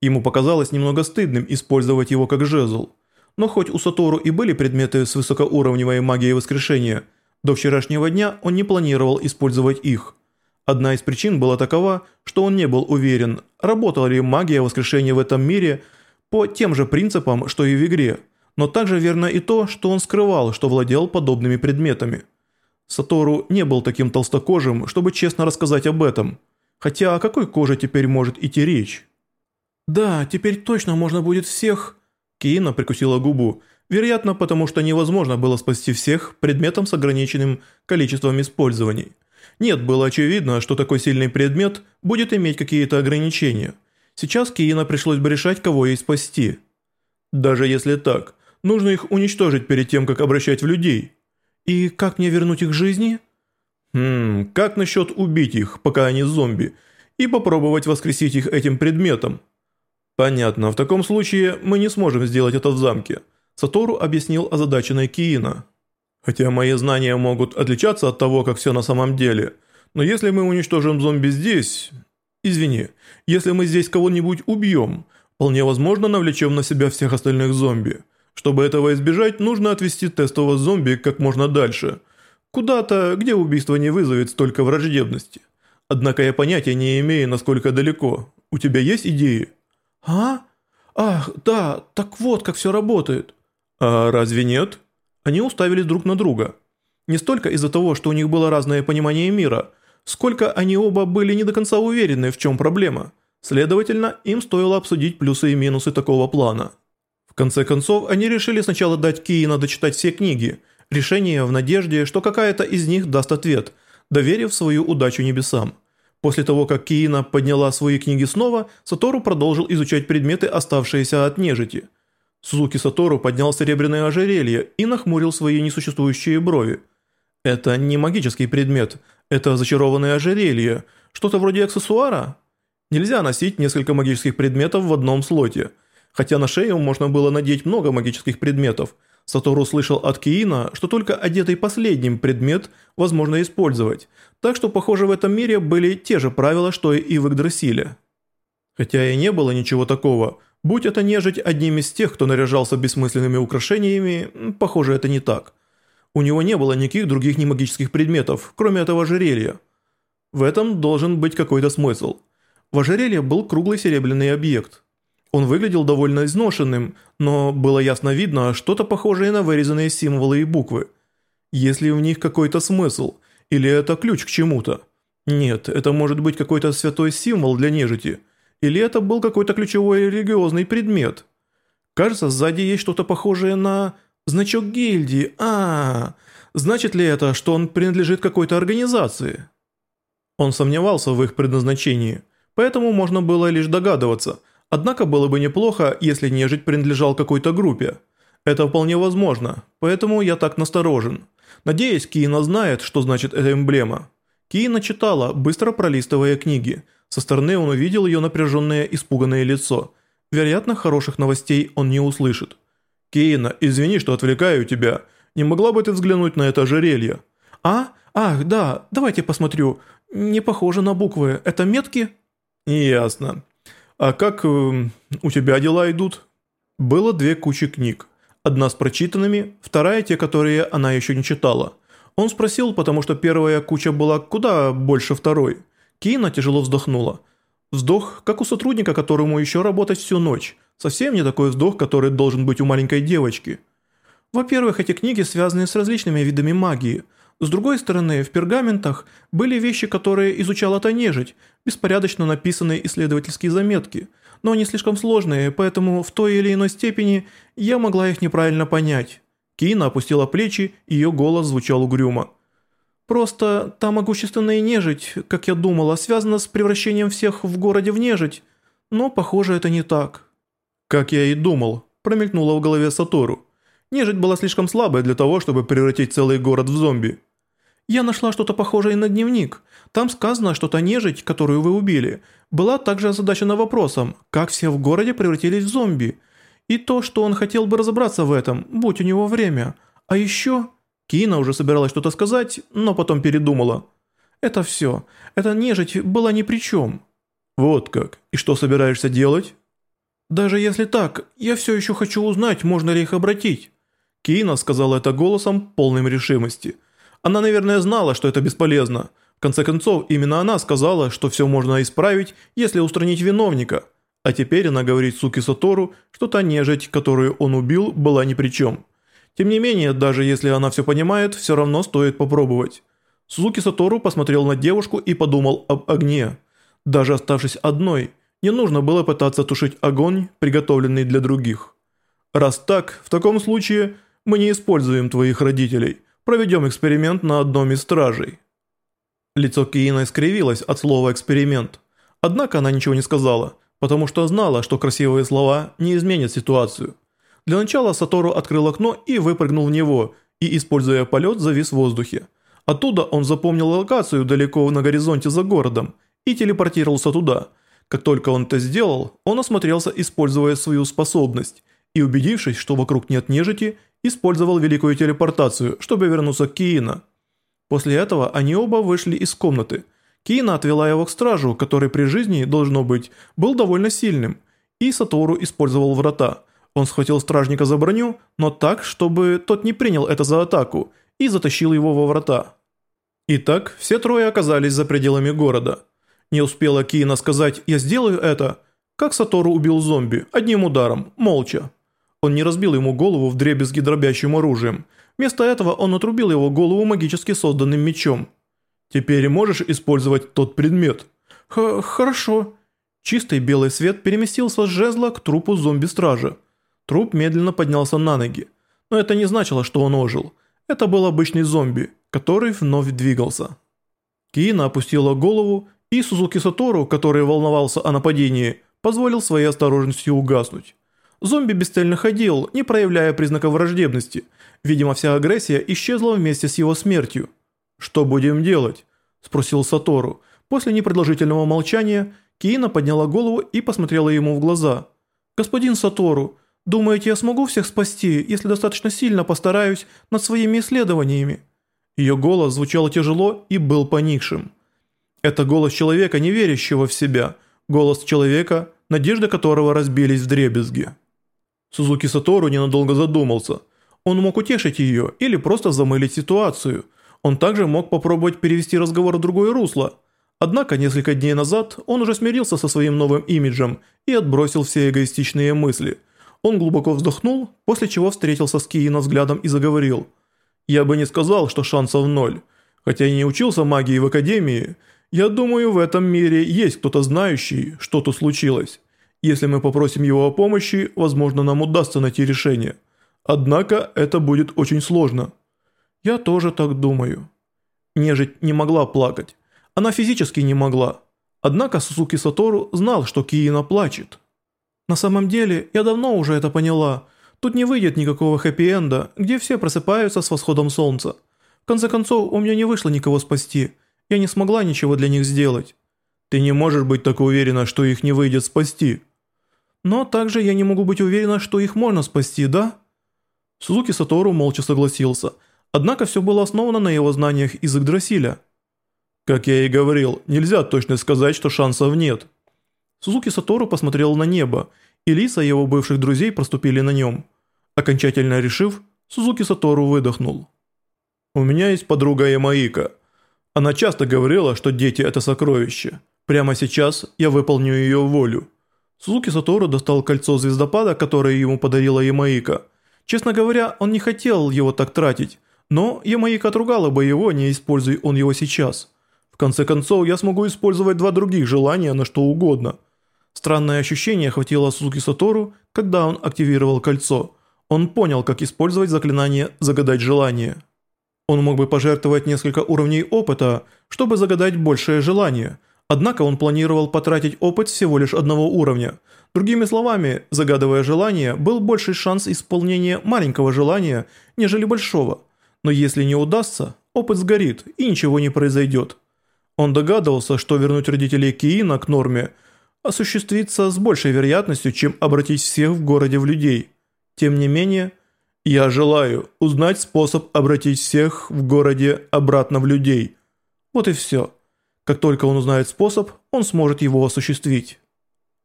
Ему показалось немного стыдным использовать его как жезл. Но хоть у Сатору и были предметы с высокоуровневой магией воскрешения, до вчерашнего дня он не планировал использовать их. Одна из причин была такова, что он не был уверен, работала ли магия воскрешения в этом мире по тем же принципам, что и в игре, но также верно и то, что он скрывал, что владел подобными предметами. Сатору не был таким толстокожим, чтобы честно рассказать об этом. Хотя о какой коже теперь может идти речь? «Да, теперь точно можно будет всех...» Киина прикусила губу, вероятно, потому что невозможно было спасти всех предметом с ограниченным количеством использований. Нет, было очевидно, что такой сильный предмет будет иметь какие-то ограничения. Сейчас Киина пришлось бы решать, кого ей спасти. Даже если так, нужно их уничтожить перед тем, как обращать в людей. И как мне вернуть их жизни? Хм, как насчет убить их, пока они зомби, и попробовать воскресить их этим предметом? Понятно, в таком случае мы не сможем сделать это в замке. Сатору объяснил озадаченной Киина. Хотя мои знания могут отличаться от того, как все на самом деле. Но если мы уничтожим зомби здесь... Извини, если мы здесь кого-нибудь убьем, вполне возможно навлечем на себя всех остальных зомби. Чтобы этого избежать, нужно отвести тестового зомби как можно дальше. Куда-то, где убийство не вызовет столько враждебности. Однако я понятия не имею, насколько далеко. У тебя есть идеи? «А? Ах, да, так вот, как все работает». «А разве нет?» Они уставились друг на друга. Не столько из-за того, что у них было разное понимание мира, сколько они оба были не до конца уверены, в чем проблема. Следовательно, им стоило обсудить плюсы и минусы такого плана. В конце концов, они решили сначала дать Киина дочитать все книги, решение в надежде, что какая-то из них даст ответ, доверив свою удачу небесам. После того, как Киина подняла свои книги снова, Сатору продолжил изучать предметы, оставшиеся от нежити. Сузуки Сатору поднял серебряное ожерелье и нахмурил свои несуществующие брови. Это не магический предмет, это зачарованное ожерелье, что-то вроде аксессуара. Нельзя носить несколько магических предметов в одном слоте. Хотя на шею можно было надеть много магических предметов, Сатору слышал от Киина, что только одетый последним предмет возможно использовать, так что, похоже, в этом мире были те же правила, что и в Игдрасиле. Хотя и не было ничего такого, будь это нежить одним из тех, кто наряжался бессмысленными украшениями, похоже, это не так. У него не было никаких других немагических предметов, кроме этого ожерелья. В этом должен быть какой-то смысл. В ожерелье был круглый серебряный объект – он выглядел довольно изношенным, но было ясно видно что-то похожее на вырезанные символы и буквы. Есть ли в них какой-то смысл? Или это ключ к чему-то? Нет, это может быть какой-то святой символ для нежити. Или это был какой-то ключевой религиозный предмет. Кажется, сзади есть что-то похожее на... Значок гильдии. А, -а, а Значит ли это, что он принадлежит какой-то организации? Он сомневался в их предназначении, поэтому можно было лишь догадываться – Однако было бы неплохо, если нежить принадлежал какой-то группе. Это вполне возможно, поэтому я так насторожен. Надеюсь, Киина знает, что значит эта эмблема. Киина читала, быстро пролистывая книги. Со стороны он увидел ее напряженное, испуганное лицо. Вероятно, хороших новостей он не услышит. «Киина, извини, что отвлекаю тебя. Не могла бы ты взглянуть на это ожерелье?» «А? Ах, да, давайте посмотрю. Не похоже на буквы. Это метки?» «Ясно. «А как э, у тебя дела идут?» Было две кучи книг. Одна с прочитанными, вторая те, которые она еще не читала. Он спросил, потому что первая куча была куда больше второй. Кина тяжело вздохнула. Вздох, как у сотрудника, которому еще работать всю ночь. Совсем не такой вздох, который должен быть у маленькой девочки. Во-первых, эти книги связаны с различными видами магии – с другой стороны, в пергаментах были вещи, которые изучала та нежить, беспорядочно написанные исследовательские заметки, но они слишком сложные, поэтому в той или иной степени я могла их неправильно понять. Кина опустила плечи, ее голос звучал угрюмо. «Просто та могущественная нежить, как я думала, связана с превращением всех в городе в нежить, но, похоже, это не так». «Как я и думал», промелькнуло в голове Сатору. Нежить была слишком слабой для того, чтобы превратить целый город в зомби. Я нашла что-то похожее на дневник. Там сказано, что та нежить, которую вы убили, была также озадачена вопросом, как все в городе превратились в зомби. И то, что он хотел бы разобраться в этом, будь у него время. А еще... Кина уже собиралась что-то сказать, но потом передумала. Это все. Эта нежить была ни при чем. Вот как. И что собираешься делать? «Даже если так, я все еще хочу узнать, можно ли их обратить». Киина сказала это голосом, полным решимости. Она, наверное, знала, что это бесполезно. В конце концов, именно она сказала, что все можно исправить, если устранить виновника. А теперь она говорит Суки Сатору, что та нежить, которую он убил, была ни при чем. Тем не менее, даже если она все понимает, все равно стоит попробовать. Сузуки Сатору посмотрел на девушку и подумал об огне. Даже оставшись одной, не нужно было пытаться тушить огонь, приготовленный для других. Раз так, в таком случае мы не используем твоих родителей. Проведем эксперимент на одном из стражей. Лицо Киина искривилось от слова «эксперимент». Однако она ничего не сказала, потому что знала, что красивые слова не изменят ситуацию. Для начала Сатору открыл окно и выпрыгнул в него, и, используя полет, завис в воздухе. Оттуда он запомнил локацию далеко на горизонте за городом и телепортировался туда. Как только он это сделал, он осмотрелся, используя свою способность, и убедившись, что вокруг нет нежити, использовал великую телепортацию, чтобы вернуться к Киина. После этого они оба вышли из комнаты. Киина отвела его к стражу, который при жизни, должно быть, был довольно сильным, и Сатору использовал врата. Он схватил стражника за броню, но так, чтобы тот не принял это за атаку, и затащил его во врата. Итак, все трое оказались за пределами города. Не успела Киина сказать «я сделаю это», как Сатору убил зомби одним ударом, молча. Он не разбил ему голову в дребезги дробящим оружием. Вместо этого он отрубил его голову магически созданным мечом. «Теперь можешь использовать тот предмет?» Х «Хорошо». Чистый белый свет переместился с жезла к трупу зомби-стража. Труп медленно поднялся на ноги. Но это не значило, что он ожил. Это был обычный зомби который вновь двигался. Киина опустила голову, и Сузуки Сатору, который волновался о нападении, позволил своей осторожностью угаснуть. Зомби бесцельно ходил, не проявляя признаков враждебности. Видимо, вся агрессия исчезла вместе с его смертью. «Что будем делать?» – спросил Сатору. После непродолжительного молчания Киина подняла голову и посмотрела ему в глаза. «Господин Сатору, думаете, я смогу всех спасти, если достаточно сильно постараюсь над своими исследованиями?» Ее голос звучал тяжело и был поникшим. Это голос человека, не верящего в себя, голос человека, надежды которого разбились в дребезги. Сузуки Сатору ненадолго задумался. Он мог утешить ее или просто замылить ситуацию. Он также мог попробовать перевести разговор в другое русло. Однако несколько дней назад он уже смирился со своим новым имиджем и отбросил все эгоистичные мысли. Он глубоко вздохнул, после чего встретился с Киино взглядом и заговорил – я бы не сказал, что шансов ноль. Хотя и не учился магии в академии, я думаю, в этом мире есть кто-то знающий, что тут случилось. Если мы попросим его о помощи, возможно, нам удастся найти решение. Однако это будет очень сложно. Я тоже так думаю. Нежить не могла плакать. Она физически не могла. Однако Сусуки Сатору знал, что Киина плачет. На самом деле, я давно уже это поняла – Тут не выйдет никакого хэппи-энда, где все просыпаются с восходом солнца. В конце концов, у меня не вышло никого спасти. Я не смогла ничего для них сделать. Ты не можешь быть так уверена, что их не выйдет спасти. Но также я не могу быть уверена, что их можно спасти, да? Сузуки Сатору молча согласился. Однако все было основано на его знаниях из Игдрасиля. Как я и говорил, нельзя точно сказать, что шансов нет. Сузуки Сатору посмотрел на небо и лица его бывших друзей проступили на нем. Окончательно решив, Сузуки Сатору выдохнул. «У меня есть подруга Ямаика. Она часто говорила, что дети – это сокровище. Прямо сейчас я выполню ее волю». Сузуки Сатору достал кольцо звездопада, которое ему подарила Ямаика. Честно говоря, он не хотел его так тратить, но Ямаика отругала бы его, не используя он его сейчас. В конце концов, я смогу использовать два других желания на что угодно – Странное ощущение охватило Сузуки Сатору, когда он активировал кольцо. Он понял, как использовать заклинание «Загадать желание». Он мог бы пожертвовать несколько уровней опыта, чтобы загадать большее желание, однако он планировал потратить опыт всего лишь одного уровня. Другими словами, загадывая желание, был больший шанс исполнения маленького желания, нежели большого. Но если не удастся, опыт сгорит и ничего не произойдет. Он догадывался, что вернуть родителей Киина к норме – осуществится с большей вероятностью, чем обратить всех в городе в людей. Тем не менее, я желаю узнать способ обратить всех в городе обратно в людей. Вот и все. Как только он узнает способ, он сможет его осуществить.